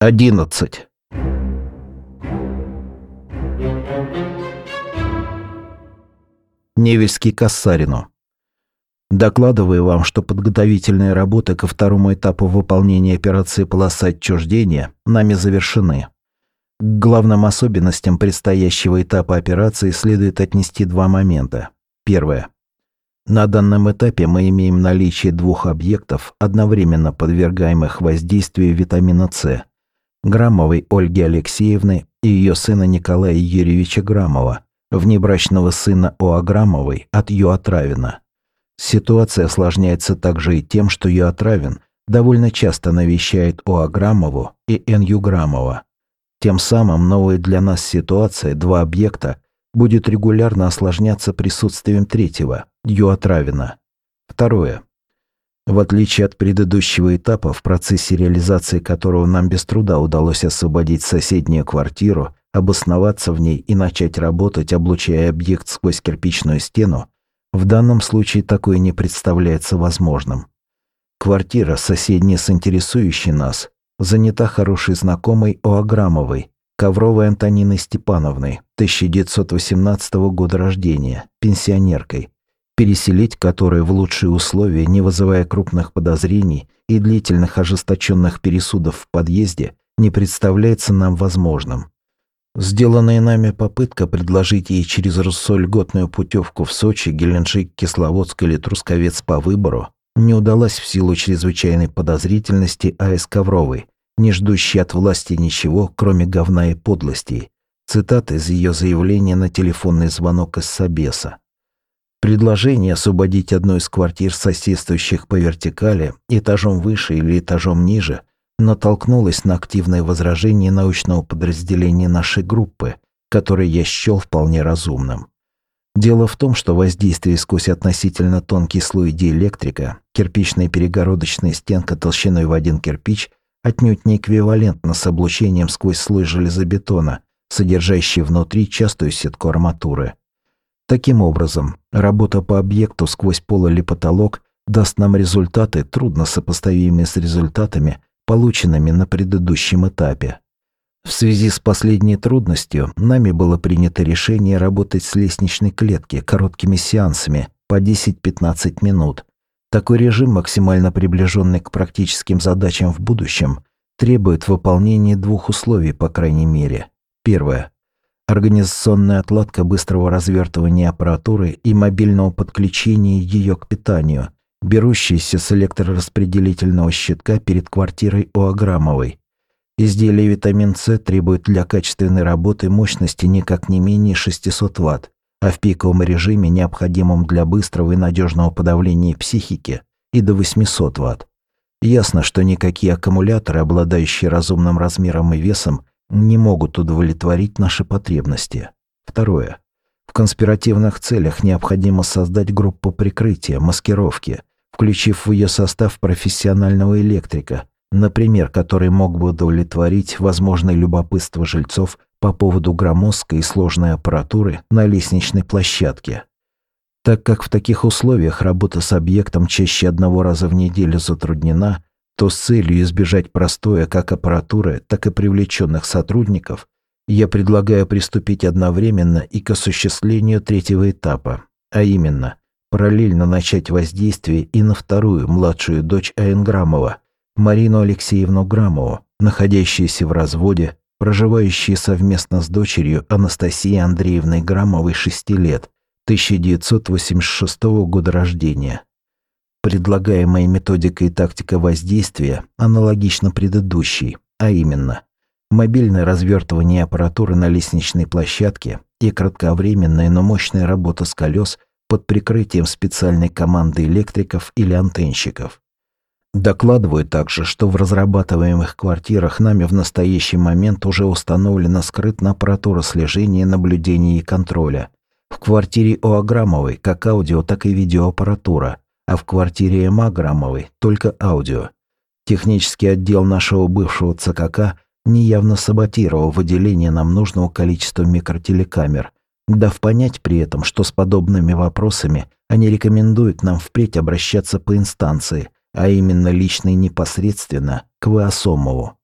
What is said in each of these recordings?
11. Невельский Кассарину. Докладываю вам, что подготовительные работы ко второму этапу выполнения операции «Полоса отчуждения» нами завершены. К главным особенностям предстоящего этапа операции следует отнести два момента. Первое. На данном этапе мы имеем наличие двух объектов, одновременно подвергаемых воздействию витамина С. Граммовой Ольги Алексеевны и ее сына Николая Юрьевича Грамова, внебрачного сына Оа Грамовой от Юатравина. Ситуация осложняется также и тем, что Юатравин довольно часто навещает Оа Грамову и Н.Ю. Грамова. Тем самым новая для нас ситуация, два объекта, будет регулярно осложняться присутствием третьего, Юатравина. Второе. В отличие от предыдущего этапа, в процессе реализации которого нам без труда удалось освободить соседнюю квартиру, обосноваться в ней и начать работать, облучая объект сквозь кирпичную стену, в данном случае такое не представляется возможным. Квартира, соседняя с интересующей нас, занята хорошей знакомой Оаграмовой, Ковровой Антониной Степановной, 1918 года рождения, пенсионеркой, переселить которые в лучшие условия, не вызывая крупных подозрений и длительных ожесточенных пересудов в подъезде, не представляется нам возможным. Сделанная нами попытка предложить ей через Руссо льготную путевку в Сочи, Геленджик, Кисловодск или Трусковец по выбору не удалась в силу чрезвычайной подозрительности А.С. Ковровой, не ждущей от власти ничего, кроме говна и подлостей. Цитата из ее заявления на телефонный звонок из Собеса. Предложение освободить одну из квартир соседствующих по вертикали, этажом выше или этажом ниже, натолкнулось на активное возражение научного подразделения нашей группы, которое я счел вполне разумным. Дело в том, что воздействие сквозь относительно тонкий слой диэлектрика, кирпичная перегородочная стенка толщиной в один кирпич, отнюдь не эквивалентно с облучением сквозь слой железобетона, содержащий внутри частую сетку арматуры. Таким образом, работа по объекту сквозь пол или потолок даст нам результаты, трудно сопоставимые с результатами, полученными на предыдущем этапе. В связи с последней трудностью нами было принято решение работать с лестничной клетки короткими сеансами по 10-15 минут. Такой режим, максимально приближенный к практическим задачам в будущем, требует выполнения двух условий, по крайней мере. Первое организационная отладка быстрого развертывания аппаратуры и мобильного подключения ее к питанию, берущейся с электрораспределительного щитка перед квартирой у Аграмовой. Изделие витамин С требует для качественной работы мощности никак не менее 600 Вт, а в пиковом режиме, необходимом для быстрого и надежного подавления психики, и до 800 Вт. Ясно, что никакие аккумуляторы, обладающие разумным размером и весом, не могут удовлетворить наши потребности. Второе. В конспиративных целях необходимо создать группу прикрытия, маскировки, включив в ее состав профессионального электрика, например, который мог бы удовлетворить возможное любопытство жильцов по поводу громоздкой и сложной аппаратуры на лестничной площадке. Так как в таких условиях работа с объектом чаще одного раза в неделю затруднена, то с целью избежать простоя как аппаратуры, так и привлеченных сотрудников, я предлагаю приступить одновременно и к осуществлению третьего этапа, а именно параллельно начать воздействие и на вторую младшую дочь А.Н. Грамова, Марину Алексеевну Грамову, находящуюся в разводе, проживающую совместно с дочерью Анастасией Андреевной Грамовой 6 лет, 1986 года рождения. Предлагаемая методика и тактика воздействия аналогична предыдущей, а именно мобильное развертывание аппаратуры на лестничной площадке и кратковременная, но мощная работа с колес под прикрытием специальной команды электриков или антенщиков. Докладываю также, что в разрабатываемых квартирах нами в настоящий момент уже установлена скрытная аппаратура слежения, наблюдения и контроля. В квартире у Аграмовой как аудио, так и видеоаппаратура – а в квартире Эма Грамовой только аудио. Технический отдел нашего бывшего ЦКК неявно саботировал выделение нам нужного количества микротелекамер, дав понять при этом, что с подобными вопросами они рекомендуют нам впредь обращаться по инстанции, а именно лично и непосредственно к Васомову.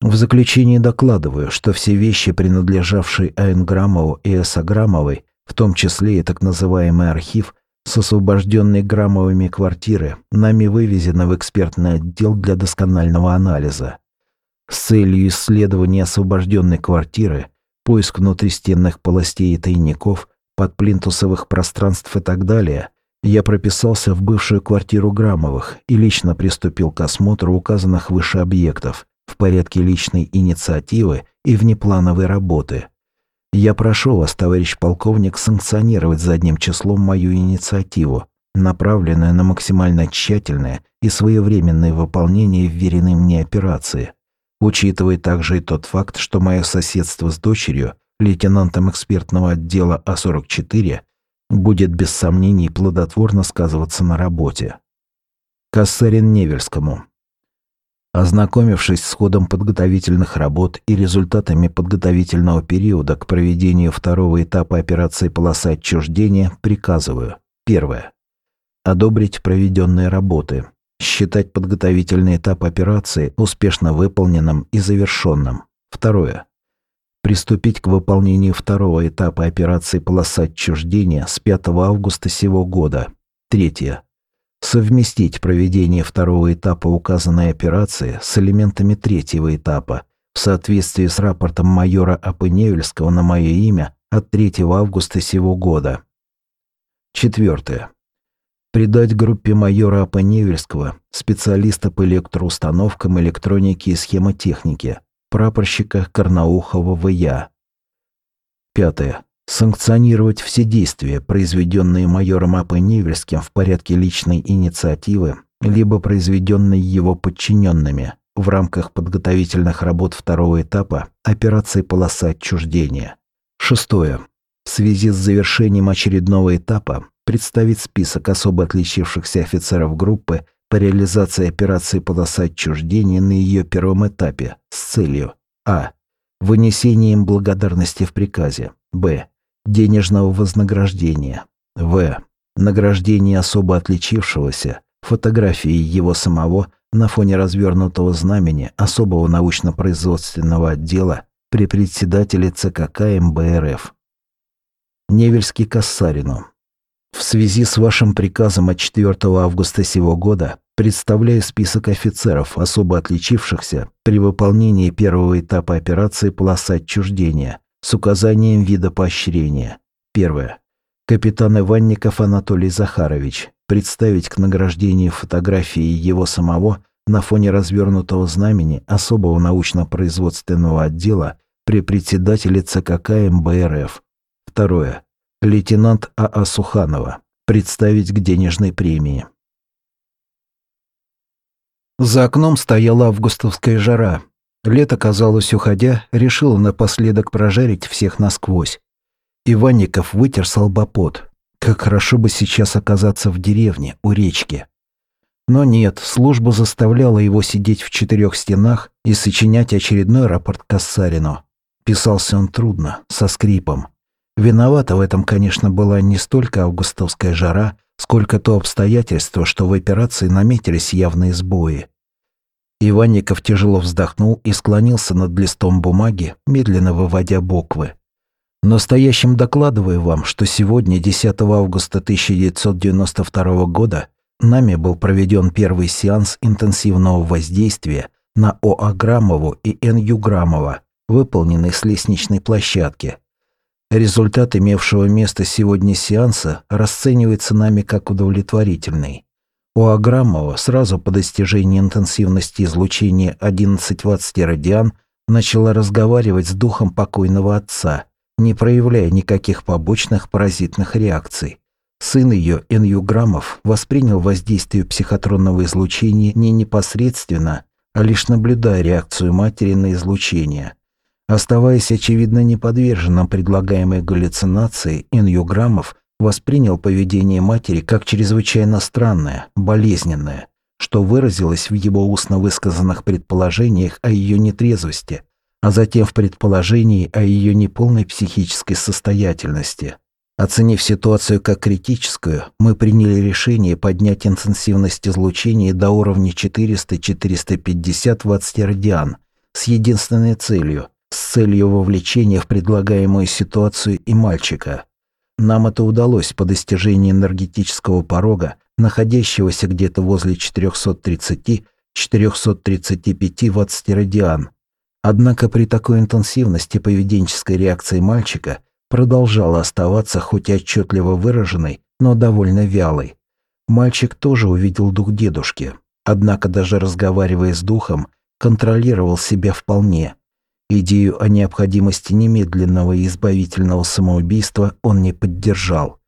В заключении докладываю, что все вещи, принадлежавшие А.Н. Грамову и С.А. Грамовой, в том числе и так называемый архив, с освобожденной Грамовыми квартиры, нами вывезены в экспертный отдел для досконального анализа. С целью исследования освобожденной квартиры, поиск внутристенных полостей и тайников, подплинтусовых пространств и так далее, я прописался в бывшую квартиру Грамовых и лично приступил к осмотру указанных выше объектов в порядке личной инициативы и внеплановой работы. Я прошу вас, товарищ полковник, санкционировать задним числом мою инициативу, направленную на максимально тщательное и своевременное выполнение вверенной мне операции, учитывая также и тот факт, что мое соседство с дочерью, лейтенантом экспертного отдела А-44, будет без сомнений плодотворно сказываться на работе. Кассарин Невельскому. Ознакомившись с ходом подготовительных работ и результатами подготовительного периода к проведению второго этапа операции «Полоса отчуждения», приказываю. Первое. Одобрить проведенные работы. Считать подготовительный этап операции успешно выполненным и завершенным. Второе приступить к выполнению второго этапа операции «Полоса отчуждения» с 5 августа сего года. Третье. Совместить проведение второго этапа указанной операции с элементами третьего этапа в соответствии с рапортом майора Апыневельского на мое имя от 3 августа сего года. Четвертое. Придать группе майора Апыневельского, специалиста по электроустановкам, электронике и схемотехнике, прапорщика Карнаухова В.Я. Пятое. Санкционировать все действия, произведенные майором А.П. Невельским в порядке личной инициативы, либо произведенные его подчиненными в рамках подготовительных работ второго этапа операции «Полоса отчуждения». Шестое. В связи с завершением очередного этапа представить список особо отличившихся офицеров группы по реализации операции «Полоса отчуждения» на ее первом этапе с целью а. вынесения им благодарности в приказе, б. Денежного вознаграждения, в. награждение особо отличившегося, фотографии его самого на фоне развернутого знамени особого научно-производственного отдела при председателе ЦКК МБРФ. Невельский Кассарину, в связи с вашим приказом от 4 августа сего года представляю список офицеров, особо отличившихся при выполнении первого этапа операции «Полоса отчуждения» с указанием вида поощрения. Первое. Капитан Иванников Анатолий Захарович. Представить к награждению фотографии его самого на фоне развернутого знамени особого научно-производственного отдела при председателе ЦКК МБРФ. Второе лейтенант А.А. Суханова, представить к денежной премии. За окном стояла августовская жара. Лето, казалось, уходя, решило напоследок прожарить всех насквозь. Иванников вытер салбопот. Как хорошо бы сейчас оказаться в деревне, у речки. Но нет, служба заставляла его сидеть в четырех стенах и сочинять очередной рапорт Кассарину. Писался он трудно, со скрипом. Виновата в этом, конечно, была не столько августовская жара, сколько то обстоятельство, что в операции наметились явные сбои. Иванников тяжело вздохнул и склонился над листом бумаги, медленно выводя буквы. Настоящим докладываю вам, что сегодня, 10 августа 1992 года, нами был проведен первый сеанс интенсивного воздействия на О.А. Грамову и Н. Ю. Грамова, выполненный с лестничной площадки. Результат имевшего место сегодня сеанса расценивается нами как удовлетворительный. У Аграмова сразу по достижении интенсивности излучения 11 Вт-радиан начала разговаривать с духом покойного отца, не проявляя никаких побочных паразитных реакций. Сын ее, Энью Грамов, воспринял воздействие психотронного излучения не непосредственно, а лишь наблюдая реакцию матери на излучение. Оставаясь очевидно неподверженным предлагаемой галлюцинации, Иньюграммов воспринял поведение матери как чрезвычайно странное, болезненное, что выразилось в его устно высказанных предположениях о ее нетрезвости, а затем в предположении о ее неполной психической состоятельности. Оценив ситуацию как критическую, мы приняли решение поднять интенсивность излучения до уровня 400-450 Вт радиан – с единственной целью – с целью вовлечения в предлагаемую ситуацию и мальчика. Нам это удалось по достижении энергетического порога, находящегося где-то возле 430-435 ватт-радиан. Однако при такой интенсивности поведенческой реакции мальчика продолжала оставаться хоть и отчетливо выраженной, но довольно вялой. Мальчик тоже увидел дух дедушки, однако даже разговаривая с духом, контролировал себя вполне. Идею о необходимости немедленного и избавительного самоубийства он не поддержал.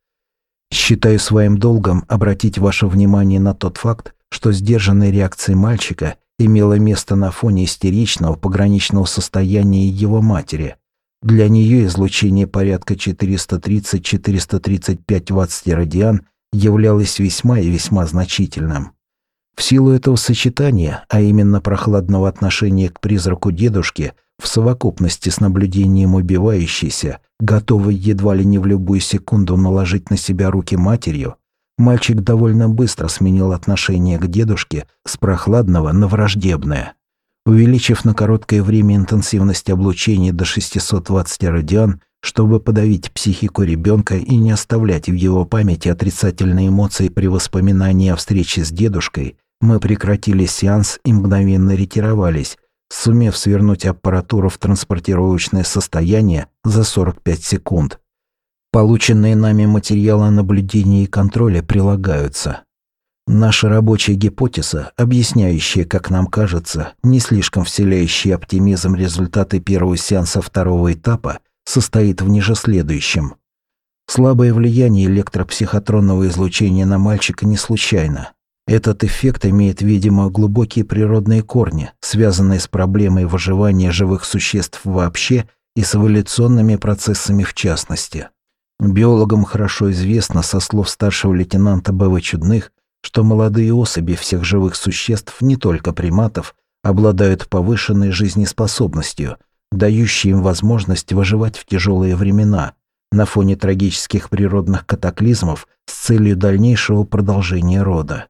Считаю своим долгом обратить ваше внимание на тот факт, что сдержанная реакция мальчика имела место на фоне истеричного пограничного состояния его матери. Для нее излучение порядка 430-435 ватт-радиан являлось весьма и весьма значительным. В силу этого сочетания, а именно прохладного отношения к призраку дедушки, в совокупности с наблюдением убивающейся, готовой едва ли не в любую секунду наложить на себя руки матерью, мальчик довольно быстро сменил отношение к дедушке с прохладного на враждебное. Увеличив на короткое время интенсивность облучения до 620 радиан, чтобы подавить психику ребенка и не оставлять в его памяти отрицательные эмоции при воспоминании о встрече с дедушкой, мы прекратили сеанс и мгновенно ретировались, сумев свернуть аппаратуру в транспортировочное состояние за 45 секунд. Полученные нами материалы наблюдения и контроля прилагаются. Наша рабочая гипотеза, объясняющая, как нам кажется, не слишком вселяющие оптимизм результаты первого сеанса второго этапа, состоит в ниже следующем. Слабое влияние электропсихотронного излучения на мальчика не случайно. Этот эффект имеет, видимо, глубокие природные корни, связанные с проблемой выживания живых существ вообще и с эволюционными процессами в частности. Биологам хорошо известно со слов старшего лейтенанта Б.В. Чудных, что молодые особи всех живых существ, не только приматов, обладают повышенной жизнеспособностью, дающей им возможность выживать в тяжелые времена на фоне трагических природных катаклизмов с целью дальнейшего продолжения рода.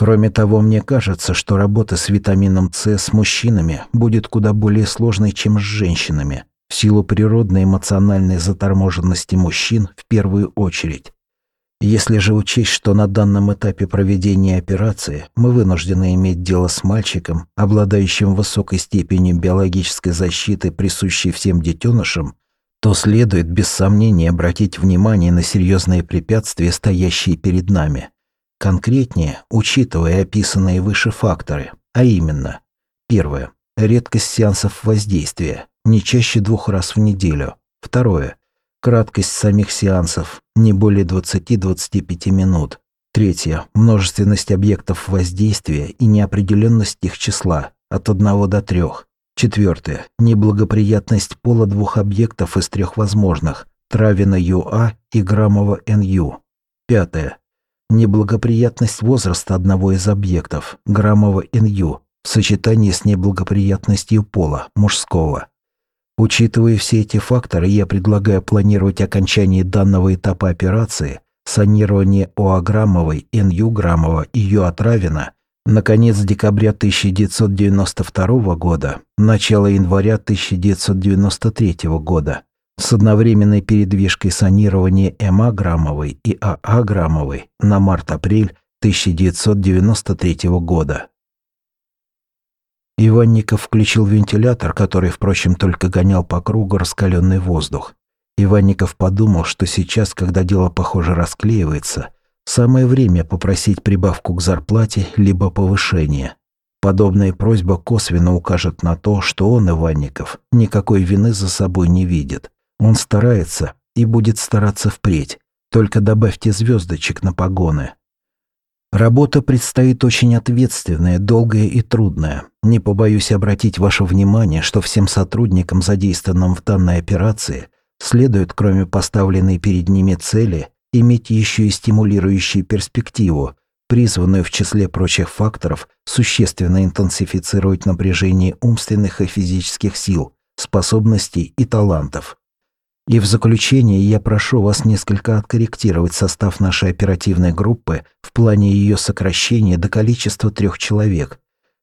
Кроме того, мне кажется, что работа с витамином С с мужчинами будет куда более сложной, чем с женщинами, в силу природной эмоциональной заторможенности мужчин в первую очередь. Если же учесть, что на данном этапе проведения операции мы вынуждены иметь дело с мальчиком, обладающим высокой степенью биологической защиты, присущей всем детенышам, то следует без сомнения обратить внимание на серьезные препятствия, стоящие перед нами – Конкретнее, учитывая описанные выше факторы, а именно, первое – редкость сеансов воздействия, не чаще двух раз в неделю. Второе – краткость самих сеансов, не более 20-25 минут. Третье – множественность объектов воздействия и неопределенность их числа от 1 до 3. Четвертое – неблагоприятность пола двух объектов из трех возможных – Травина ЮА и Грамова НЮ. Пятое Неблагоприятность возраста одного из объектов, граммово НЮ, в сочетании с неблагоприятностью пола, мужского. Учитывая все эти факторы, я предлагаю планировать окончание данного этапа операции, санирование ОА-граммовой, НЮ-граммова и ЮА-травина на конец декабря 1992 года, начало января 1993 года с одновременной передвижкой санирования МА-граммовой и АА-граммовой на март-апрель 1993 года. Иванников включил вентилятор, который, впрочем, только гонял по кругу раскаленный воздух. Иванников подумал, что сейчас, когда дело, похоже, расклеивается, самое время попросить прибавку к зарплате либо повышение. Подобная просьба косвенно укажет на то, что он, Иванников, никакой вины за собой не видит. Он старается и будет стараться впредь. Только добавьте звездочек на погоны. Работа предстоит очень ответственная, долгая и трудная. Не побоюсь обратить ваше внимание, что всем сотрудникам, задействованным в данной операции, следует, кроме поставленной перед ними цели, иметь еще и стимулирующую перспективу, призванную в числе прочих факторов существенно интенсифицировать напряжение умственных и физических сил, способностей и талантов. И в заключение я прошу вас несколько откорректировать состав нашей оперативной группы в плане ее сокращения до количества трех человек.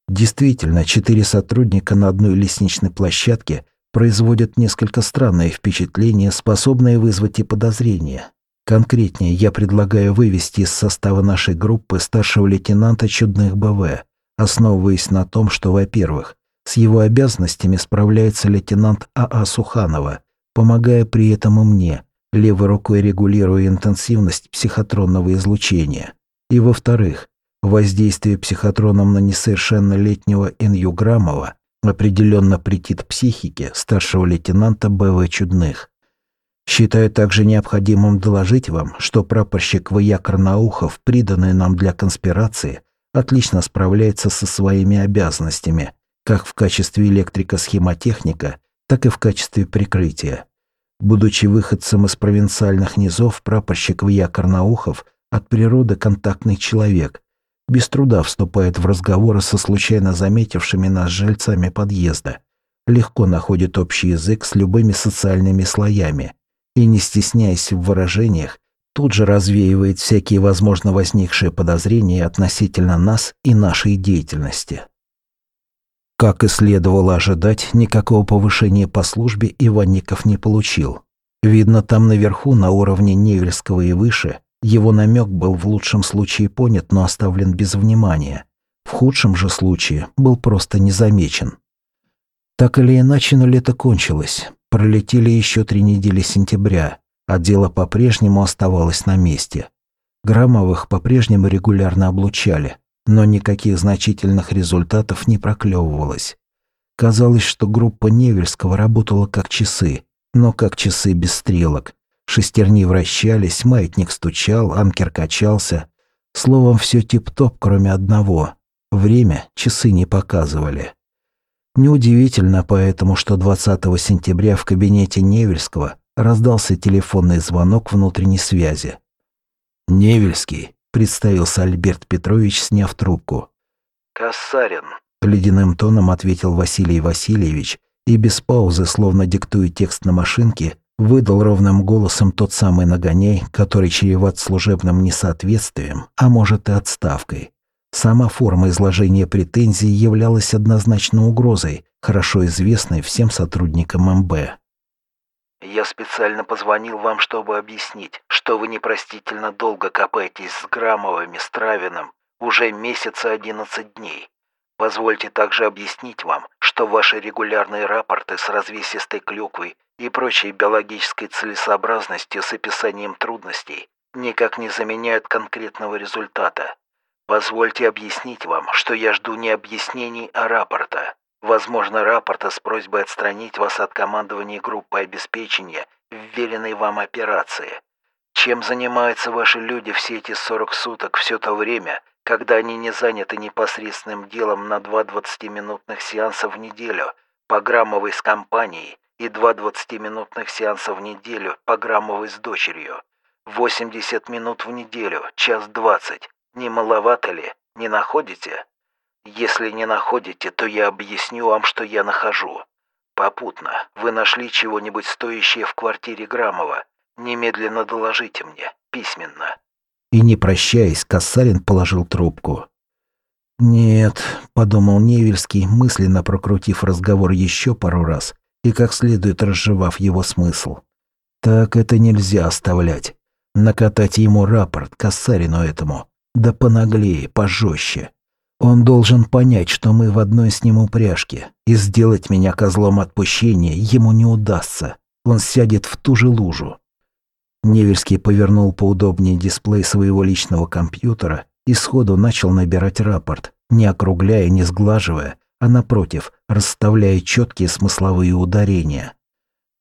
Действительно, четыре сотрудника на одной лестничной площадке производят несколько странное впечатление, способное вызвать и подозрения. Конкретнее, я предлагаю вывести из состава нашей группы старшего лейтенанта Чудных БВ, основываясь на том, что, во-первых, с его обязанностями справляется лейтенант А.А. Суханова, помогая при этом и мне, левой рукой регулируя интенсивность психотронного излучения. И, во-вторых, воздействие психотроном на несовершеннолетнего Инью Грамова определенно претит психике старшего лейтенанта Б.В. Чудных. Считаю также необходимым доложить вам, что прапорщик В.Я. Карнаухов, приданный нам для конспирации, отлично справляется со своими обязанностями, как в качестве электрика-схемотехника, так и в качестве прикрытия. Будучи выходцем из провинциальных низов, прапорщик В.Я. Карнаухов от природы контактный человек, без труда вступает в разговоры со случайно заметившими нас жильцами подъезда, легко находит общий язык с любыми социальными слоями и, не стесняясь в выражениях, тут же развеивает всякие возможно возникшие подозрения относительно нас и нашей деятельности. Как и следовало ожидать, никакого повышения по службе Иванников не получил. Видно, там наверху, на уровне Невельского и выше, его намек был в лучшем случае понят, но оставлен без внимания. В худшем же случае был просто незамечен. Так или иначе, но лето кончилось. Пролетели еще три недели сентября, а дело по-прежнему оставалось на месте. Граммовых по-прежнему регулярно облучали, но никаких значительных результатов не проклевывалось. Казалось, что группа Невельского работала как часы, но как часы без стрелок, Шестерни вращались, маятник стучал, анкер качался. Словом, все тип-топ, кроме одного. Время часы не показывали. Неудивительно поэтому, что 20 сентября в кабинете Невельского раздался телефонный звонок внутренней связи. «Невельский», — представился Альберт Петрович, сняв трубку. «Кассарин», — ледяным тоном ответил Василий Васильевич и без паузы, словно диктуя текст на машинке, Выдал ровным голосом тот самый нагоняй, который чреват служебным несоответствием, а может и отставкой. Сама форма изложения претензий являлась однозначно угрозой, хорошо известной всем сотрудникам МБ. «Я специально позвонил вам, чтобы объяснить, что вы непростительно долго копаетесь с Грамовыми, с Травиным, уже месяца одиннадцать дней. Позвольте также объяснить вам, что ваши регулярные рапорты с развесистой клюквой и прочей биологической целесообразностью с описанием трудностей никак не заменяют конкретного результата. Позвольте объяснить вам, что я жду не объяснений, а рапорта. Возможно, рапорта с просьбой отстранить вас от командования группы обеспечения вверенной вам операции. Чем занимаются ваши люди все эти 40 суток, все то время, когда они не заняты непосредственным делом на два 20-минутных сеанса в неделю по граммовой с компанией и два 20-минутных сеанса в неделю по граммовой с дочерью. 80 минут в неделю, час 20. Не маловато ли? Не находите? Если не находите, то я объясню вам, что я нахожу. Попутно, вы нашли чего-нибудь стоящее в квартире Грамова. Немедленно доложите мне, письменно. И не прощаясь, Касарин положил трубку. «Нет», — подумал Невельский, мысленно прокрутив разговор еще пару раз и как следует разжевав его смысл. Так это нельзя оставлять. Накатать ему рапорт, Кассарину этому. Да понаглее, пожестче. Он должен понять, что мы в одной с ним упряжке, и сделать меня козлом отпущения ему не удастся. Он сядет в ту же лужу. Невельский повернул поудобнее дисплей своего личного компьютера и сходу начал набирать рапорт, не округляя, не сглаживая, а напротив, расставляя четкие смысловые ударения.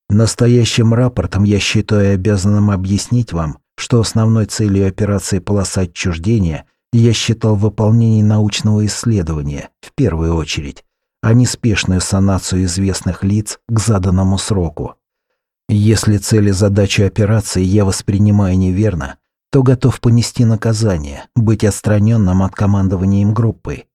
Настоящим рапортом я считаю обязанным объяснить вам, что основной целью операции «Полоса отчуждения» я считал выполнение научного исследования, в первую очередь, а не спешную санацию известных лиц к заданному сроку. Если цели задачи операции я воспринимаю неверно, то готов понести наказание, быть отстраненным от командования им группой,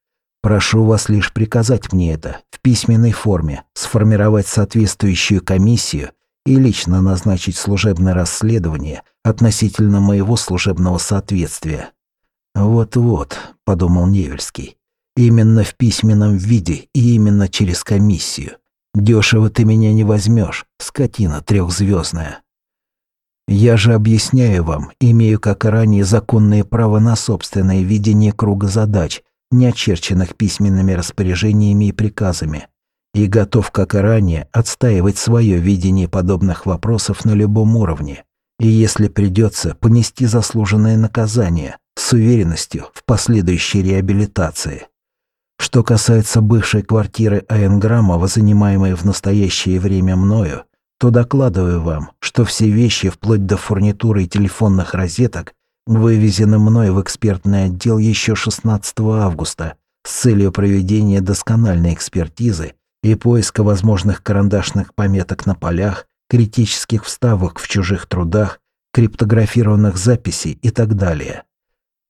Прошу вас лишь приказать мне это в письменной форме, сформировать соответствующую комиссию и лично назначить служебное расследование относительно моего служебного соответствия. Вот-вот, подумал Невельский. Именно в письменном виде и именно через комиссию. Дешево ты меня не возьмешь, скотина трехзвездная. Я же объясняю вам, имею как и ранее законное право на собственное видение круга задач, не очерченных письменными распоряжениями и приказами, и готов, как и ранее, отстаивать свое видение подобных вопросов на любом уровне, и если придется, понести заслуженное наказание с уверенностью в последующей реабилитации. Что касается бывшей квартиры А.Н. Грамова, занимаемой в настоящее время мною, то докладываю вам, что все вещи, вплоть до фурнитуры и телефонных розеток, вывезены мной в экспертный отдел еще 16 августа с целью проведения доскональной экспертизы и поиска возможных карандашных пометок на полях, критических вставок в чужих трудах, криптографированных записей и так далее.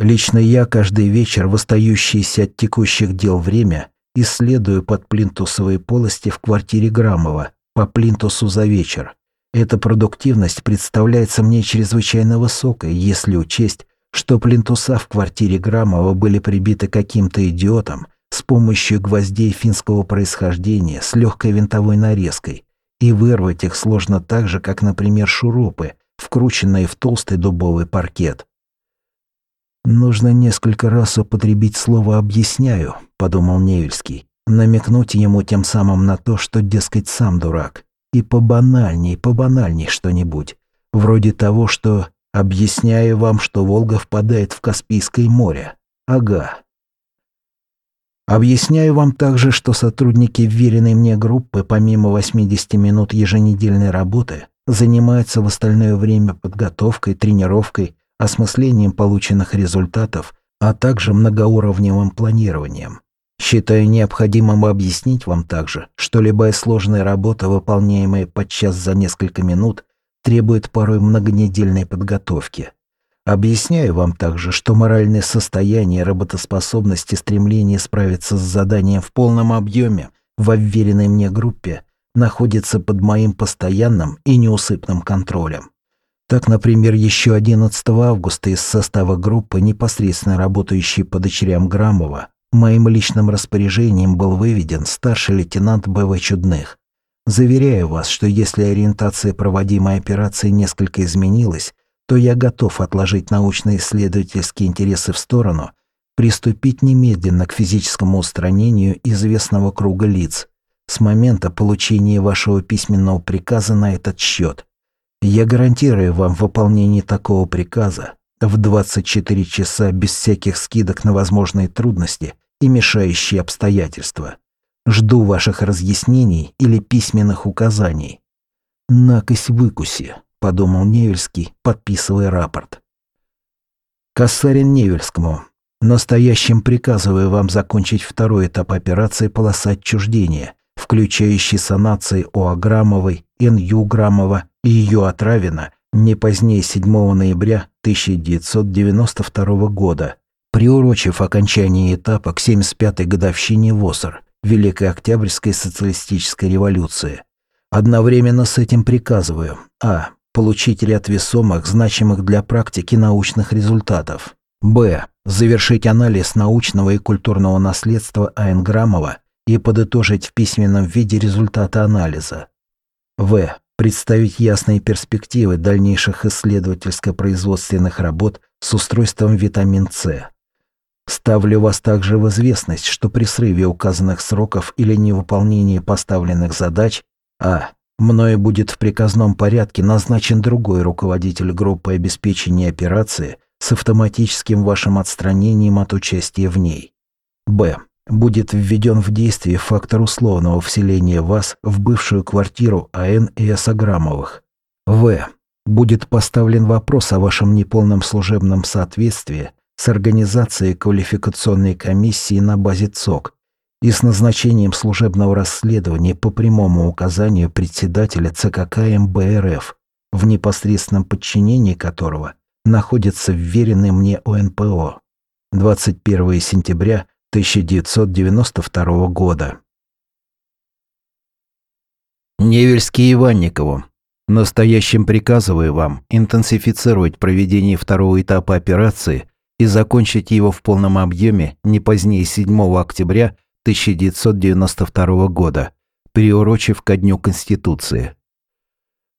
Лично я каждый вечер в от текущих дел время исследую под плинтусовые полости в квартире Грамова по плинтусу за вечер. Эта продуктивность представляется мне чрезвычайно высокой, если учесть, что плинтуса в квартире Грамова были прибиты каким-то идиотом с помощью гвоздей финского происхождения с легкой винтовой нарезкой, и вырвать их сложно так же, как, например, шурупы, вкрученные в толстый дубовый паркет. «Нужно несколько раз употребить слово «объясняю», — подумал Невельский, намекнуть ему тем самым на то, что, дескать, сам дурак, и побанальней, побанальней что-нибудь, вроде того, что «объясняю вам, что Волга впадает в Каспийское море». Ага. Объясняю вам также, что сотрудники вверенной мне группы, помимо 80 минут еженедельной работы, занимаются в остальное время подготовкой, тренировкой, осмыслением полученных результатов, а также многоуровневым планированием. Считаю необходимым объяснить вам также, что любая сложная работа, выполняемая подчас за несколько минут, требует порой многонедельной подготовки. Объясняю вам также, что моральное состояние, работоспособность и стремление справиться с заданием в полном объеме в обверенной мне группе находится под моим постоянным и неусыпным контролем. Так, например, еще 11 августа из состава группы, непосредственно работающей по дочерям Грамова, моим личным распоряжением был выведен старший лейтенант Б.В. Чудных. Заверяю вас, что если ориентация проводимой операции несколько изменилась, то я готов отложить научно-исследовательские интересы в сторону, приступить немедленно к физическому устранению известного круга лиц с момента получения вашего письменного приказа на этот счет. Я гарантирую вам выполнение такого приказа в 24 часа без всяких скидок на возможные трудности и мешающие обстоятельства. Жду ваших разъяснений или письменных указаний. Накось выкуси, подумал Невельский, подписывая рапорт. Косарин Невельскому. Настоящим приказываю вам закончить второй этап операции «Полоса отчуждения», включающий санации О. Аграмовой, Н. Ю. Грамова и ее Отравина не позднее 7 ноября 1992 года, приурочив окончание этапа к 75-й годовщине ВОСР, Великой Октябрьской социалистической революции. Одновременно с этим приказываю а. Получить ряд весомых, значимых для практики научных результатов. Б. Завершить анализ научного и культурного наследства А.Н. И подытожить в письменном виде результаты анализа. В. Представить ясные перспективы дальнейших исследовательско-производственных работ с устройством витамин С. Ставлю вас также в известность, что при срыве указанных сроков или невыполнении поставленных задач А. Мною будет в приказном порядке назначен другой руководитель группы обеспечения операции с автоматическим вашим отстранением от участия в ней. Б будет введен в действие фактор условного вселения вас в бывшую квартиру А.Н. и С. Аграмовых. В. Будет поставлен вопрос о вашем неполном служебном соответствии с организацией квалификационной комиссии на базе ЦОК и с назначением служебного расследования по прямому указанию председателя ЦКК МБРФ, в непосредственном подчинении которого находится вверенный мне ОНПО. 21 сентября 1992 года. Невельский Иванникову. Настоящим приказываю вам интенсифицировать проведение второго этапа операции и закончить его в полном объеме не позднее 7 октября 1992 года, приурочив ко Дню Конституции.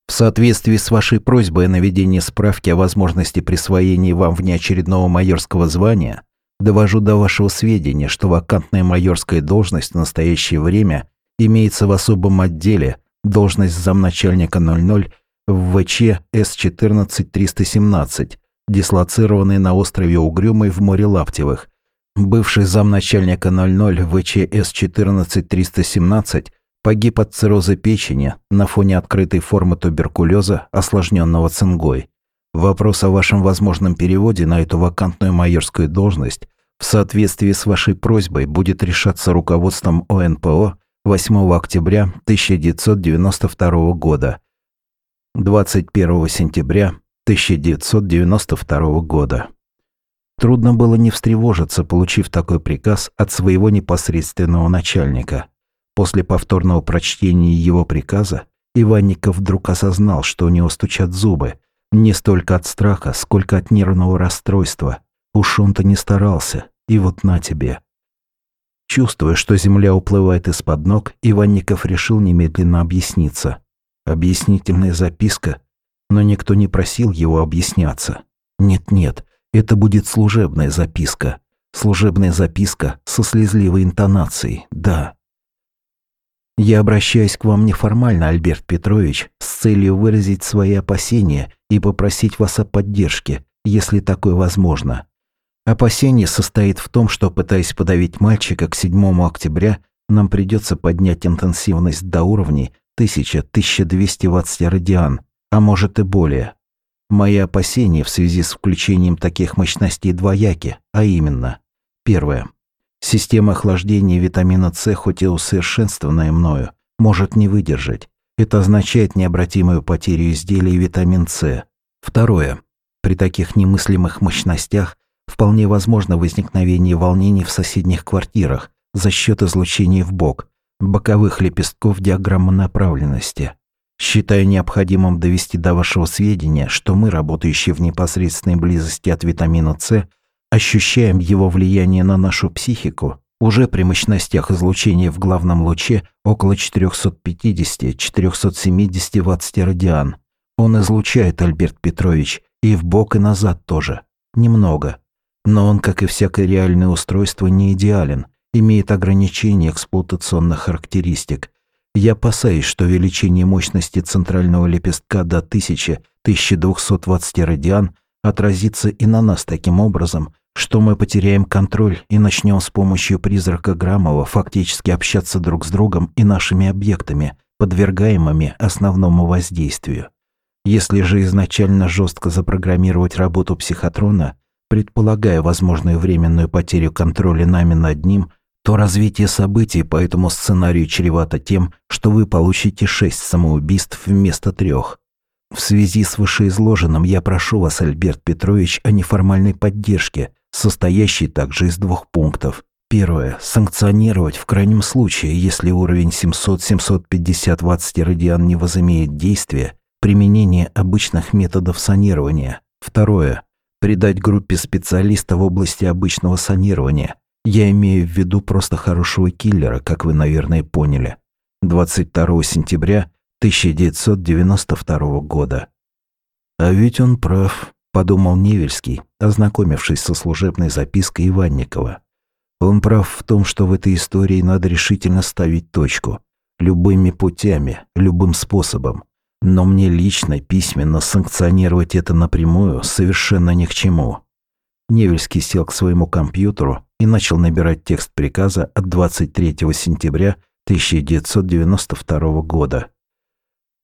В соответствии с вашей просьбой о наведении справки о возможности присвоения вам внеочередного майорского звания, довожу до вашего сведения, что вакантная майорская должность в настоящее время имеется в особом отделе, должность замначальника 00 в ВЧ С-14-317, дислоцированный на острове Угрюмый в море Лаптевых. Бывший замначальника 00 ВЧ С-14-317 погиб от цирроза печени на фоне открытой формы туберкулеза, осложненного цингой. Вопрос о вашем возможном переводе на эту вакантную майорскую должность в соответствии с вашей просьбой будет решаться руководством ОНПО 8 октября 1992 года, 21 сентября 1992 года. Трудно было не встревожиться, получив такой приказ от своего непосредственного начальника. После повторного прочтения его приказа Иванников вдруг осознал, что у него стучат зубы, не столько от страха, сколько от нервного расстройства. Уж он-то не старался, и вот на тебе. Чувствуя, что земля уплывает из-под ног, Иванников решил немедленно объясниться. Объяснительная записка, но никто не просил его объясняться. Нет-нет, это будет служебная записка. Служебная записка со слезливой интонацией, да. Я обращаюсь к вам неформально, Альберт Петрович, с целью выразить свои опасения и попросить вас о поддержке, если такое возможно. Опасение состоит в том, что, пытаясь подавить мальчика к 7 октября, нам придется поднять интенсивность до уровней 1000-1200 Вт радиан, а может и более. Мои опасения в связи с включением таких мощностей двояки, а именно. Первое. Система охлаждения витамина С, хоть и усовершенствованная мною, может не выдержать. Это означает необратимую потерю изделий витамин С. Второе. При таких немыслимых мощностях вполне возможно возникновение волнений в соседних квартирах за счет излучения в бок, боковых лепестков диаграммы направленности. Считаю необходимым довести до вашего сведения, что мы, работающие в непосредственной близости от витамина С, ощущаем его влияние на нашу психику уже при мощностях излучения в главном луче около 450-470 Вт радиан. Он излучает, Альберт Петрович, и в бок и назад тоже. Немного. Но он, как и всякое реальное устройство, не идеален, имеет ограничения эксплуатационных характеристик. Я опасаюсь, что увеличение мощности центрального лепестка до 1000-1200 Вт радиан отразится и на нас таким образом, что мы потеряем контроль и начнем с помощью призрака Грамова фактически общаться друг с другом и нашими объектами, подвергаемыми основному воздействию. Если же изначально жестко запрограммировать работу психотрона, предполагая возможную временную потерю контроля нами над ним, то развитие событий по этому сценарию чревато тем, что вы получите шесть самоубийств вместо трех. В связи с вышеизложенным я прошу вас, Альберт Петрович, о неформальной поддержке, состоящей также из двух пунктов. Первое. Санкционировать в крайнем случае, если уровень 700-750 Вт радиан не возымеет действия, применение обычных методов санирования. Второе. Придать группе специалистов в области обычного санирования. Я имею в виду просто хорошего киллера, как вы, наверное, поняли. 22 сентября 1992 года. А ведь он прав, подумал Невельский, ознакомившись со служебной запиской Иванникова. Он прав в том, что в этой истории надо решительно ставить точку. Любыми путями, любым способом. Но мне лично письменно санкционировать это напрямую совершенно ни к чему. Невельский сел к своему компьютеру и начал набирать текст приказа от 23 сентября 1992 года.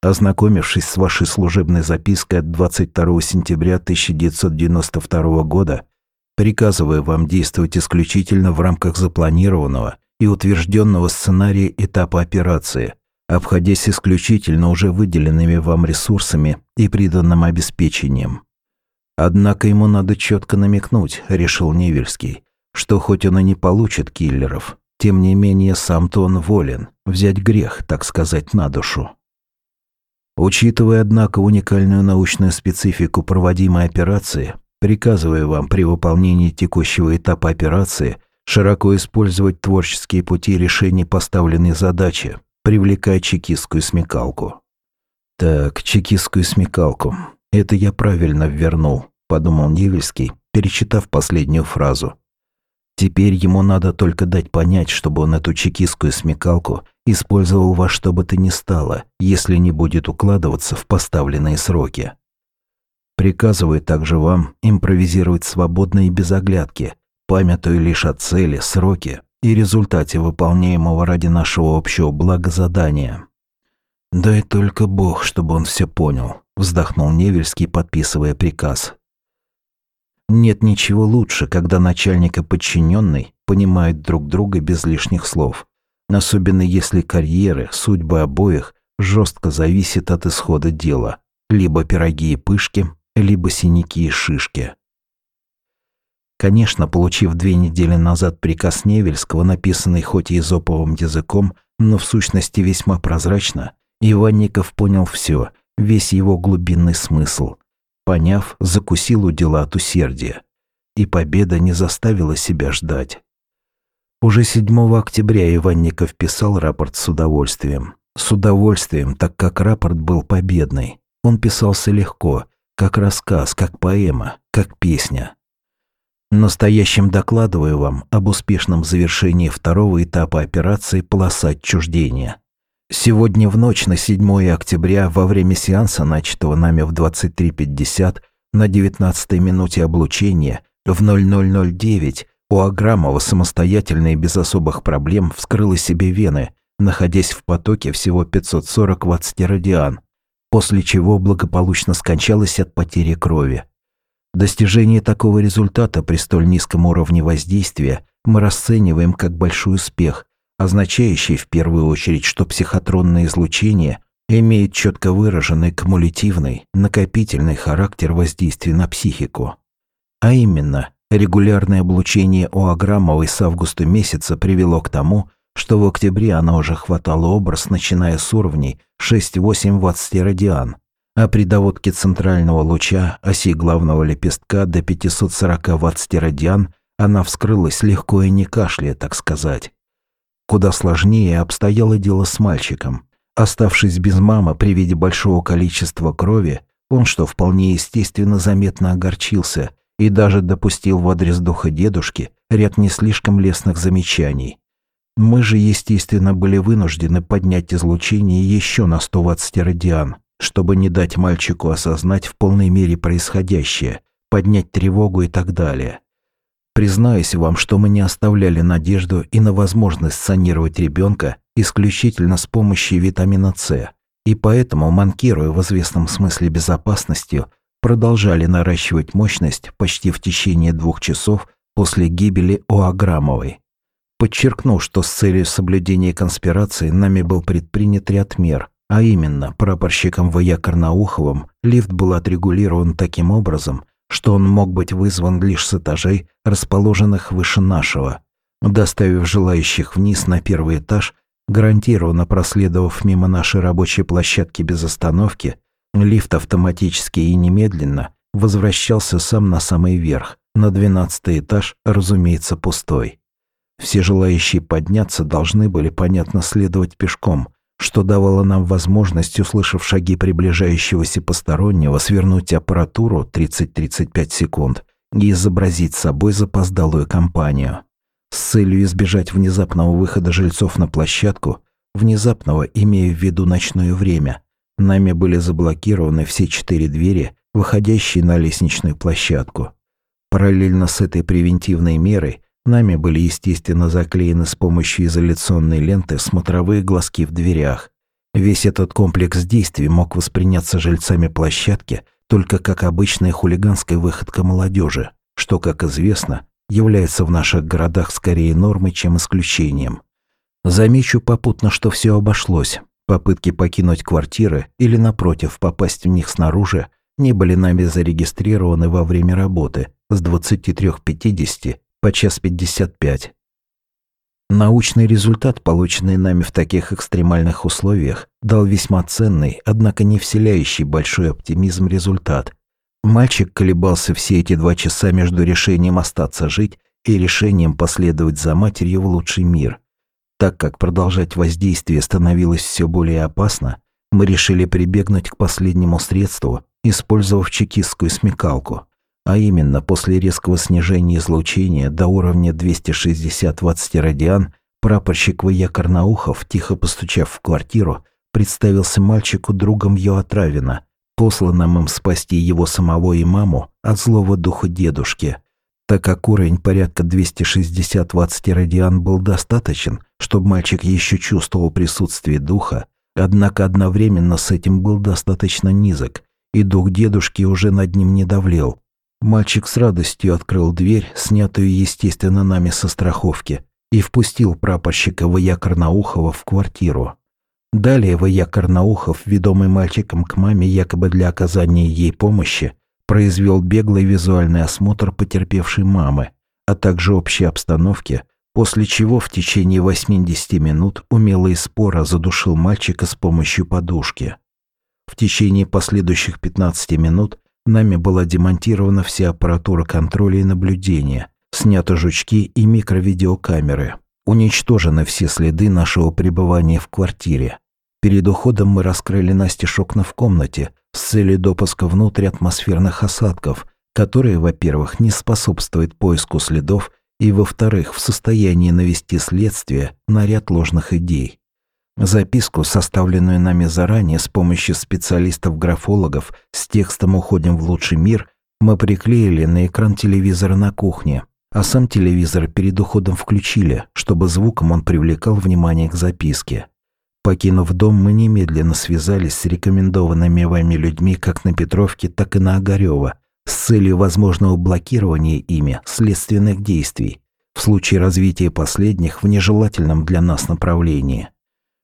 Ознакомившись с вашей служебной запиской от 22 сентября 1992 года, приказываю вам действовать исключительно в рамках запланированного и утвержденного сценария этапа операции, обходясь исключительно уже выделенными вам ресурсами и приданным обеспечением. Однако ему надо четко намекнуть, решил Невельский, что хоть он и не получит киллеров, тем не менее сам-то он волен взять грех, так сказать, на душу. Учитывая, однако, уникальную научную специфику проводимой операции, Приказываю вам при выполнении текущего этапа операции широко использовать творческие пути решения поставленной задачи, привлекая чекистскую смекалку. Так, чекистскую смекалку. Это я правильно ввернул, подумал Невельский, перечитав последнюю фразу. Теперь ему надо только дать понять, чтобы он эту чекистскую смекалку использовал во что бы то ни стало, если не будет укладываться в поставленные сроки. Приказываю также вам импровизировать свободно и без оглядки, памятуя лишь о цели, сроке и результате выполняемого ради нашего общего блага задания. «Дай только Бог, чтобы он все понял», – вздохнул Невельский, подписывая приказ. Нет ничего лучше, когда начальник и подчиненный понимают друг друга без лишних слов. Особенно если карьеры, судьбы обоих жестко зависит от исхода дела. Либо пироги и пышки, либо синяки и шишки. Конечно, получив две недели назад приказ Невельского, написанный хоть и изоповым языком, но в сущности весьма прозрачно, Иванников понял все, весь его глубинный смысл – Поняв, закусил у дела от усердия. И победа не заставила себя ждать. Уже 7 октября Иванников писал рапорт с удовольствием. С удовольствием, так как рапорт был победный. Он писался легко, как рассказ, как поэма, как песня. Настоящим докладываю вам об успешном завершении второго этапа операции «Полоса отчуждения». Сегодня в ночь на 7 октября во время сеанса, начатого нами в 23.50 на 19 минуте облучения в 0009 у Аграмова самостоятельно и без особых проблем вскрыла себе вены, находясь в потоке всего 540 ватт-стерадиан, после чего благополучно скончалась от потери крови. Достижение такого результата при столь низком уровне воздействия мы расцениваем как большой успех, означающий в первую очередь, что психотронное излучение имеет четко выраженный кумулятивный, накопительный характер воздействия на психику. А именно, регулярное облучение у Аграмовой с августа месяца привело к тому, что в октябре она уже хватала образ, начиная с уровней 6-8 ватт-стерадиан, а при доводке центрального луча оси главного лепестка до 540 ватт-стерадиан она вскрылась легко и не кашляя, так сказать. Куда сложнее обстояло дело с мальчиком. Оставшись без мамы при виде большого количества крови, он, что вполне естественно, заметно огорчился и даже допустил в адрес духа дедушки ряд не слишком лестных замечаний. Мы же, естественно, были вынуждены поднять излучение еще на 100 ватт-стерадиан, чтобы не дать мальчику осознать в полной мере происходящее, поднять тревогу и так далее. Признаюсь вам, что мы не оставляли надежду и на возможность санировать ребенка исключительно с помощью витамина С, и поэтому, манкируя в известном смысле безопасностью, продолжали наращивать мощность почти в течение двух часов после гибели Оаграмовой. Подчеркну, что с целью соблюдения конспирации нами был предпринят ряд мер, а именно, прапорщиком В.Я. Карнауховым лифт был отрегулирован таким образом, что он мог быть вызван лишь с этажей, расположенных выше нашего. Доставив желающих вниз на первый этаж, гарантированно проследовав мимо нашей рабочей площадки без остановки, лифт автоматически и немедленно возвращался сам на самый верх, на двенадцатый этаж, разумеется, пустой. Все желающие подняться должны были, понятно, следовать пешком, что давало нам возможность, услышав шаги приближающегося постороннего, свернуть аппаратуру 30-35 секунд и изобразить собой запоздалую компанию. С целью избежать внезапного выхода жильцов на площадку, внезапного имея в виду ночное время, нами были заблокированы все четыре двери, выходящие на лестничную площадку. Параллельно с этой превентивной мерой Нами были, естественно, заклеены с помощью изоляционной ленты смотровые глазки в дверях. Весь этот комплекс действий мог восприняться жильцами площадки только как обычная хулиганская выходка молодежи, что, как известно, является в наших городах скорее нормой, чем исключением. Замечу попутно, что все обошлось. Попытки покинуть квартиры или, напротив, попасть в них снаружи не были нами зарегистрированы во время работы с 23.50 по час 55. Научный результат, полученный нами в таких экстремальных условиях, дал весьма ценный, однако не вселяющий большой оптимизм результат. Мальчик колебался все эти два часа между решением остаться жить и решением последовать за матерью в лучший мир. Так как продолжать воздействие становилось все более опасно, мы решили прибегнуть к последнему средству, использовав чекистскую смекалку. А именно, после резкого снижения излучения до уровня 260 ватт-радиан, прапорщик В.Я. Карнаухов, тихо постучав в квартиру, представился мальчику другом Йоатравина, посланным им спасти его самого и маму от злого духа дедушки – так как уровень порядка 260 ватт-радиан был достаточен, чтобы мальчик еще чувствовал присутствие духа, однако одновременно с этим был достаточно низок, и дух дедушки уже над ним не давлел. Мальчик с радостью открыл дверь, снятую, естественно, нами со страховки, и впустил прапорщика В.Я. Карнаухова в квартиру. Далее В.Я. Карнаухов, ведомый мальчиком к маме якобы для оказания ей помощи, произвел беглый визуальный осмотр потерпевшей мамы, а также общей обстановки, после чего в течение 80 минут умело и споро задушил мальчика с помощью подушки. В течение последующих 15 минут нами была демонтирована вся аппаратура контроля и наблюдения, сняты жучки и микровидеокамеры, уничтожены все следы нашего пребывания в квартире. Перед уходом мы раскрыли настежь окна в комнате, с целью допуска внутрь атмосферных осадков, которые, во-первых, не способствуют поиску следов и, во-вторых, в состоянии навести следствие на ряд ложных идей. Записку, составленную нами заранее с помощью специалистов-графологов с текстом «Уходим в лучший мир», мы приклеили на экран телевизора на кухне, а сам телевизор перед уходом включили, чтобы звуком он привлекал внимание к записке. Покинув дом, мы немедленно связались с рекомендованными вами людьми как на Петровке, так и на Огарёва с целью возможного блокирования ими следственных действий в случае развития последних в нежелательном для нас направлении.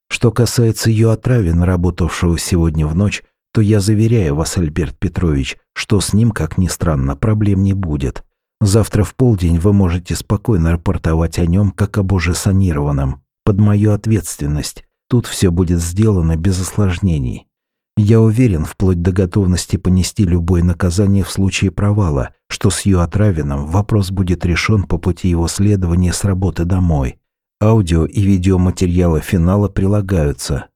Что касается ее отравин, работавшего сегодня в ночь, то я заверяю вас, Альберт Петрович, что с ним, как ни странно, проблем не будет. Завтра в полдень вы можете спокойно рапортовать о нем как об уже санированном, под мою ответственность, Тут все будет сделано без осложнений. Я уверен, вплоть до готовности понести любое наказание в случае провала, что с Юатравином вопрос будет решен по пути его следования с работы домой. Аудио и видеоматериалы финала прилагаются.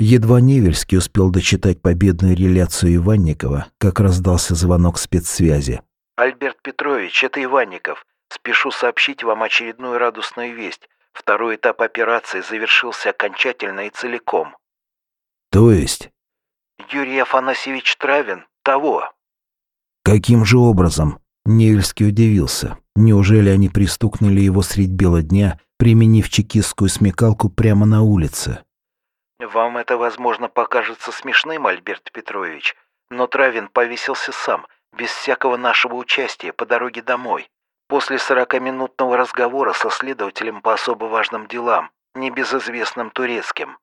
Едва Невельский успел дочитать победную реляцию Иванникова, как раздался звонок спецсвязи. «Альберт Петрович, это Иванников. Спешу сообщить вам очередную радостную весть. Второй этап операции завершился окончательно и целиком. То есть? Юрий Афанасьевич Травин того. Каким же образом? Невельский удивился. Неужели они пристукнули его средь бела дня, применив чекистскую смекалку прямо на улице? Вам это, возможно, покажется смешным, Альберт Петрович, но Травин повесился сам, без всякого нашего участия, по дороге домой. После сорокаминутного разговора со следователем по особо важным делам, небезызвестным турецким.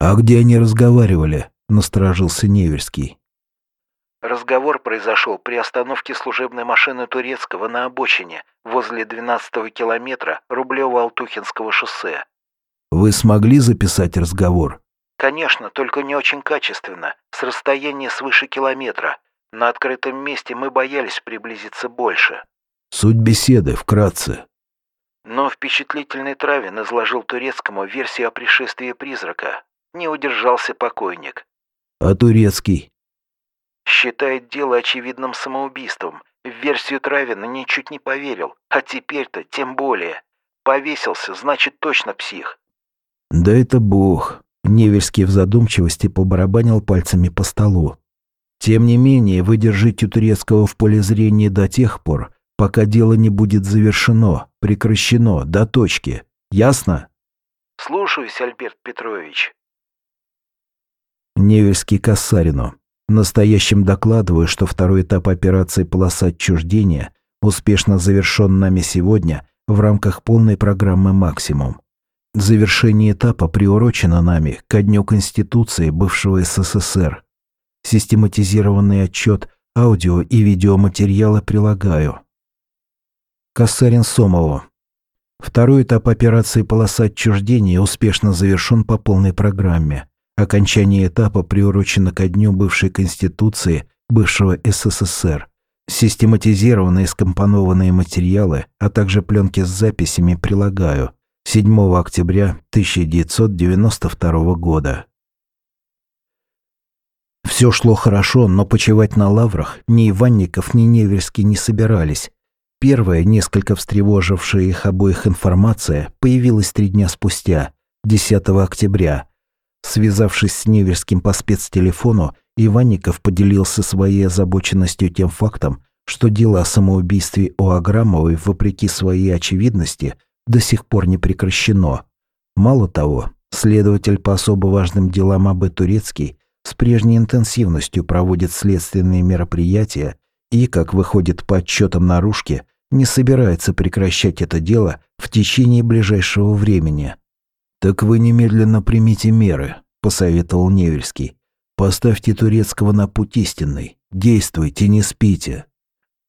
«А где они разговаривали?» – насторожился Неверский. Разговор произошел при остановке служебной машины турецкого на обочине, возле 12-го километра Рублево-Алтухинского шоссе. «Вы смогли записать разговор?» «Конечно, только не очень качественно, с расстояния свыше километра. На открытом месте мы боялись приблизиться больше». Суть беседы, вкратце. Но впечатлительный Травин изложил турецкому версию о пришествии призрака. Не удержался покойник. А турецкий? Считает дело очевидным самоубийством. В версию Травина ничуть не поверил. А теперь-то тем более. Повесился, значит точно псих. Да это бог. Невельский в задумчивости побарабанил пальцами по столу. Тем не менее, вы держите турецкого в поле зрения до тех пор, пока дело не будет завершено, прекращено, до точки. Ясно? Слушаюсь, Альберт Петрович. Невельский Кассарину. Настоящим докладываю, что второй этап операции «Полоса отчуждения» успешно завершен нами сегодня в рамках полной программы «Максимум». Завершение этапа приурочено нами ко Дню Конституции бывшего СССР. Систематизированный отчет, аудио и видеоматериалы прилагаю. Кассарин Сомову. Второй этап операции «Полоса отчуждения» успешно завершен по полной программе. Окончание этапа приурочено ко дню бывшей Конституции бывшего СССР, систематизированные скомпонованные материалы, а также пленки с записями прилагаю. 7 октября 1992 года. Все шло хорошо, но почивать на лаврах ни Иванников, ни Невельский не собирались. Первая, несколько встревожившая их обоих информация, появилась три дня спустя, 10 октября. Связавшись с Невельским по спецтелефону, Иванников поделился своей озабоченностью тем фактом, что дело о самоубийстве у Аграмовой, вопреки своей очевидности, до сих пор не прекращено. Мало того, следователь по особо важным делам АБ Турецкий с прежней интенсивностью проводит следственные мероприятия и, как выходит по отчетам наружки, не собирается прекращать это дело в течение ближайшего времени. «Так вы немедленно примите меры», – посоветовал Невельский. «Поставьте Турецкого на путь истинный. Действуйте, не спите».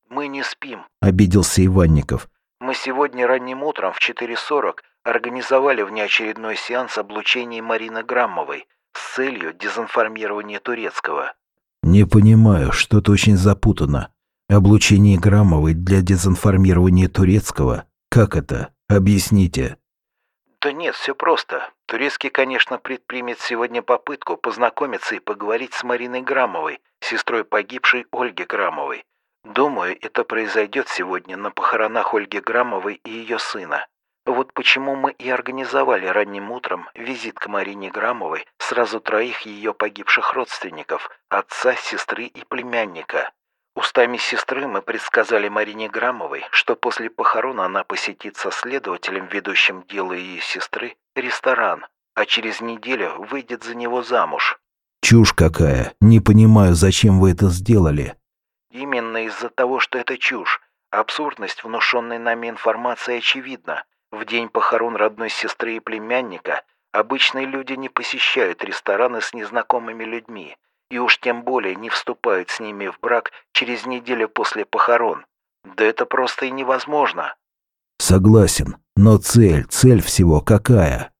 «Мы не спим», – обиделся Иванников. «Мы сегодня ранним утром в 4.40 организовали внеочередной сеанс облучения Марины Граммовой с целью дезинформирования Турецкого». «Не понимаю, что-то очень запутано. Облучение Граммовой для дезинформирования турецкого? Как это? Объясните. Да нет, все просто. Турецкий, конечно, предпримет сегодня попытку познакомиться и поговорить с Мариной Граммовой, сестрой погибшей Ольги Граммовой. Думаю, это произойдет сегодня на похоронах Ольги Граммовой и ее сына. Вот почему мы и организовали ранним утром визит к Марине Граммовой сразу троих ее погибших родственников, отца, сестры и племянника. Устами сестры мы предсказали Марине Грамовой, что после похорон она посетит со следователем, ведущим дело ее сестры, ресторан, а через неделю выйдет за него замуж. Чушь какая. Не понимаю, зачем вы это сделали. Именно из-за того, что это чушь. Абсурдность внушенной нами информации очевидна. В день похорон родной сестры и племянника обычные люди не посещают рестораны с незнакомыми людьми, и уж тем более не вступают с ними в брак через неделю после похорон. Да это просто и невозможно. Согласен, но цель, цель всего какая?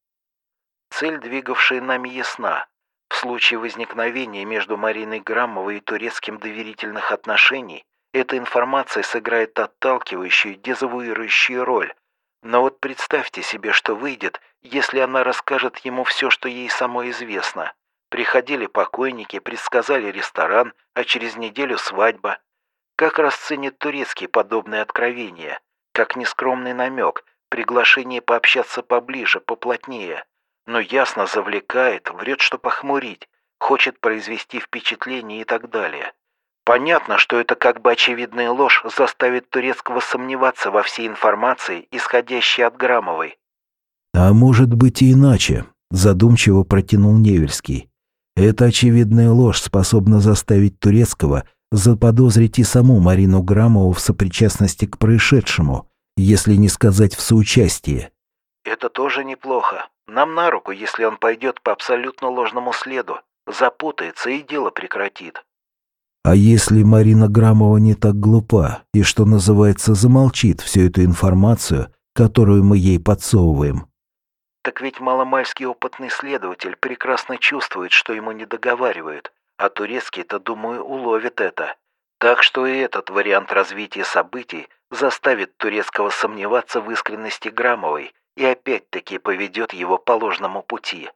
Цель, двигавшая нами, ясна. В случае возникновения между Мариной Граммовой и турецким доверительных отношений, эта информация сыграет отталкивающую, дезавуирующую роль. Но вот представьте себе, что выйдет, если она расскажет ему все, что ей самой известно. Приходили покойники, предсказали ресторан, а через неделю свадьба. Как расценит турецкий подобные откровения? Как нескромный намек, приглашение пообщаться поближе, поплотнее. Но ясно завлекает, врет, что похмурить, хочет произвести впечатление и так далее. Понятно, что это как бы очевидная ложь заставит турецкого сомневаться во всей информации, исходящей от Грамовой. «А может быть и иначе», – задумчиво протянул Невельский. Эта очевидная ложь способна заставить Турецкого заподозрить и саму Марину Грамову в сопричастности к происшедшему, если не сказать в соучастии. «Это тоже неплохо. Нам на руку, если он пойдет по абсолютно ложному следу, запутается и дело прекратит». А если Марина Грамова не так глупа и, что называется, замолчит всю эту информацию, которую мы ей подсовываем? Так ведь маломальский опытный следователь прекрасно чувствует, что ему не договаривают, а турецкий-то, думаю, уловит это. Так что и этот вариант развития событий заставит турецкого сомневаться в искренности Грамовой и опять-таки поведет его по ложному пути.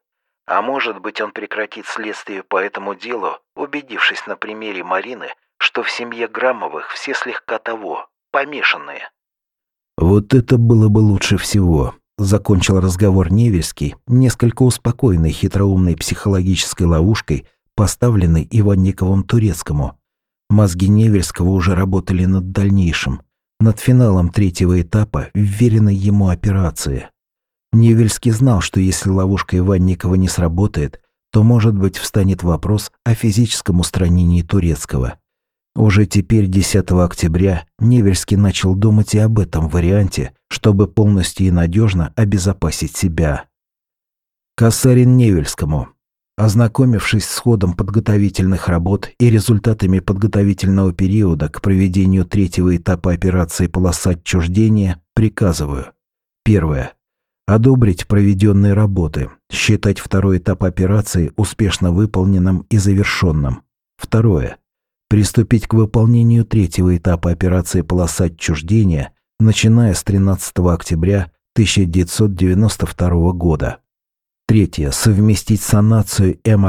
А может быть, он прекратит следствие по этому делу, убедившись на примере Марины, что в семье Грамовых все слегка того, помешанные. Вот это было бы лучше всего. Закончил разговор Невельский, несколько успокоенный хитроумной психологической ловушкой, поставленной Иванниковым Турецкому. Мозги Невельского уже работали над дальнейшим, над финалом третьего этапа вверенной ему операции. Невельский знал, что если ловушка Иванникова не сработает, то, может быть, встанет вопрос о физическом устранении Турецкого. Уже теперь, 10 октября, Невельский начал думать и об этом варианте, чтобы полностью и надежно обезопасить себя. Касарин Невельскому. Ознакомившись с ходом подготовительных работ и результатами подготовительного периода к проведению третьего этапа операции «Полоса отчуждения», приказываю. Первое. Одобрить проведенные работы. Считать второй этап операции успешно выполненным и завершенным. Второе Приступить к выполнению третьего этапа операции «Полоса отчуждения», начиная с 13 октября 1992 года. Третье. Совместить санацию М.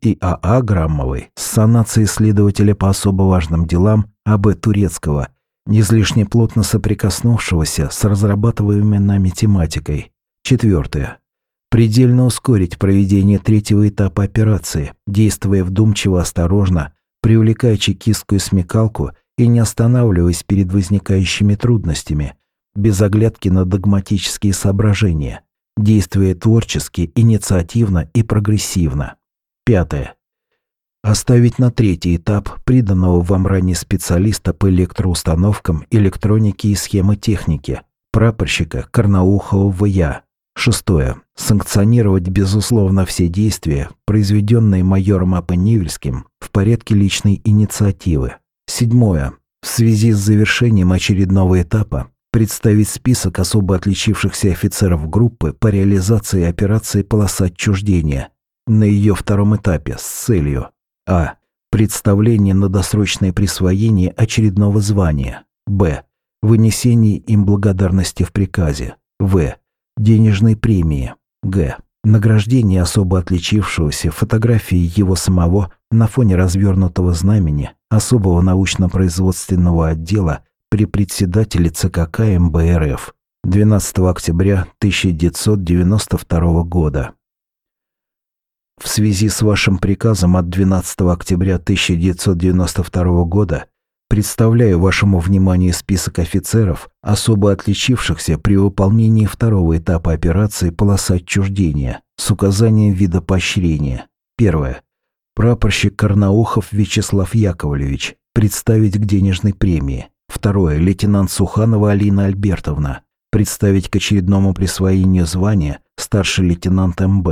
И А. Аграммовой с санацией следователя по особо важным делам А.Б. Турецкого, излишне плотно соприкоснувшегося с разрабатываемой нами тематикой. Четвертое. Предельно ускорить проведение третьего этапа операции, действуя вдумчиво, осторожно, привлекая чекистскую смекалку и не останавливаясь перед возникающими трудностями, без оглядки на догматические соображения – действуя творчески, инициативно и прогрессивно. Пятое. Оставить на третий этап приданного вам ранее специалиста по электроустановкам, электронике и схемотехнике, прапорщика Карнаухова В.Я. Шестое. Санкционировать, безусловно, все действия, произведенные майором Апенивельским в порядке личной инициативы. Седьмое. В связи с завершением очередного этапа представить список особо отличившихся офицеров группы по реализации операции «Полоса отчуждения» на ее втором этапе с целью а. Представление на досрочное присвоение очередного звания б. Вынесение им благодарности в приказе в. Денежной премии г. Награждение особо отличившегося фотографии его самого на фоне развернутого знамени особого научно-производственного отдела при председателе ЦК МБРФ 12 октября 1992 года. В связи с вашим приказом от 12 октября 1992 года представляю вашему вниманию список офицеров, особо отличившихся при выполнении второго этапа операции «Полоса отчуждения» с указанием вида поощрения. Первое. Прапорщик Карнаухов Вячеслав Яковлевич. Представить к денежной премии. Второе. Лейтенант Суханова Алина Альбертовна. Представить к очередному присвоению звания старший лейтенант МБ.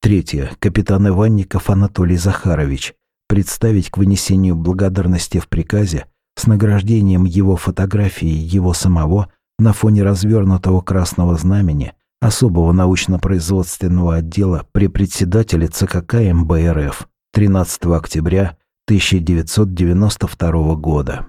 Третье. Капитан Иванников Анатолий Захарович. Представить к вынесению благодарности в приказе с награждением его фотографии его самого на фоне развернутого красного знамени особого научно-производственного отдела при председателе ЦКК МБРФ 13 октября 1992 года.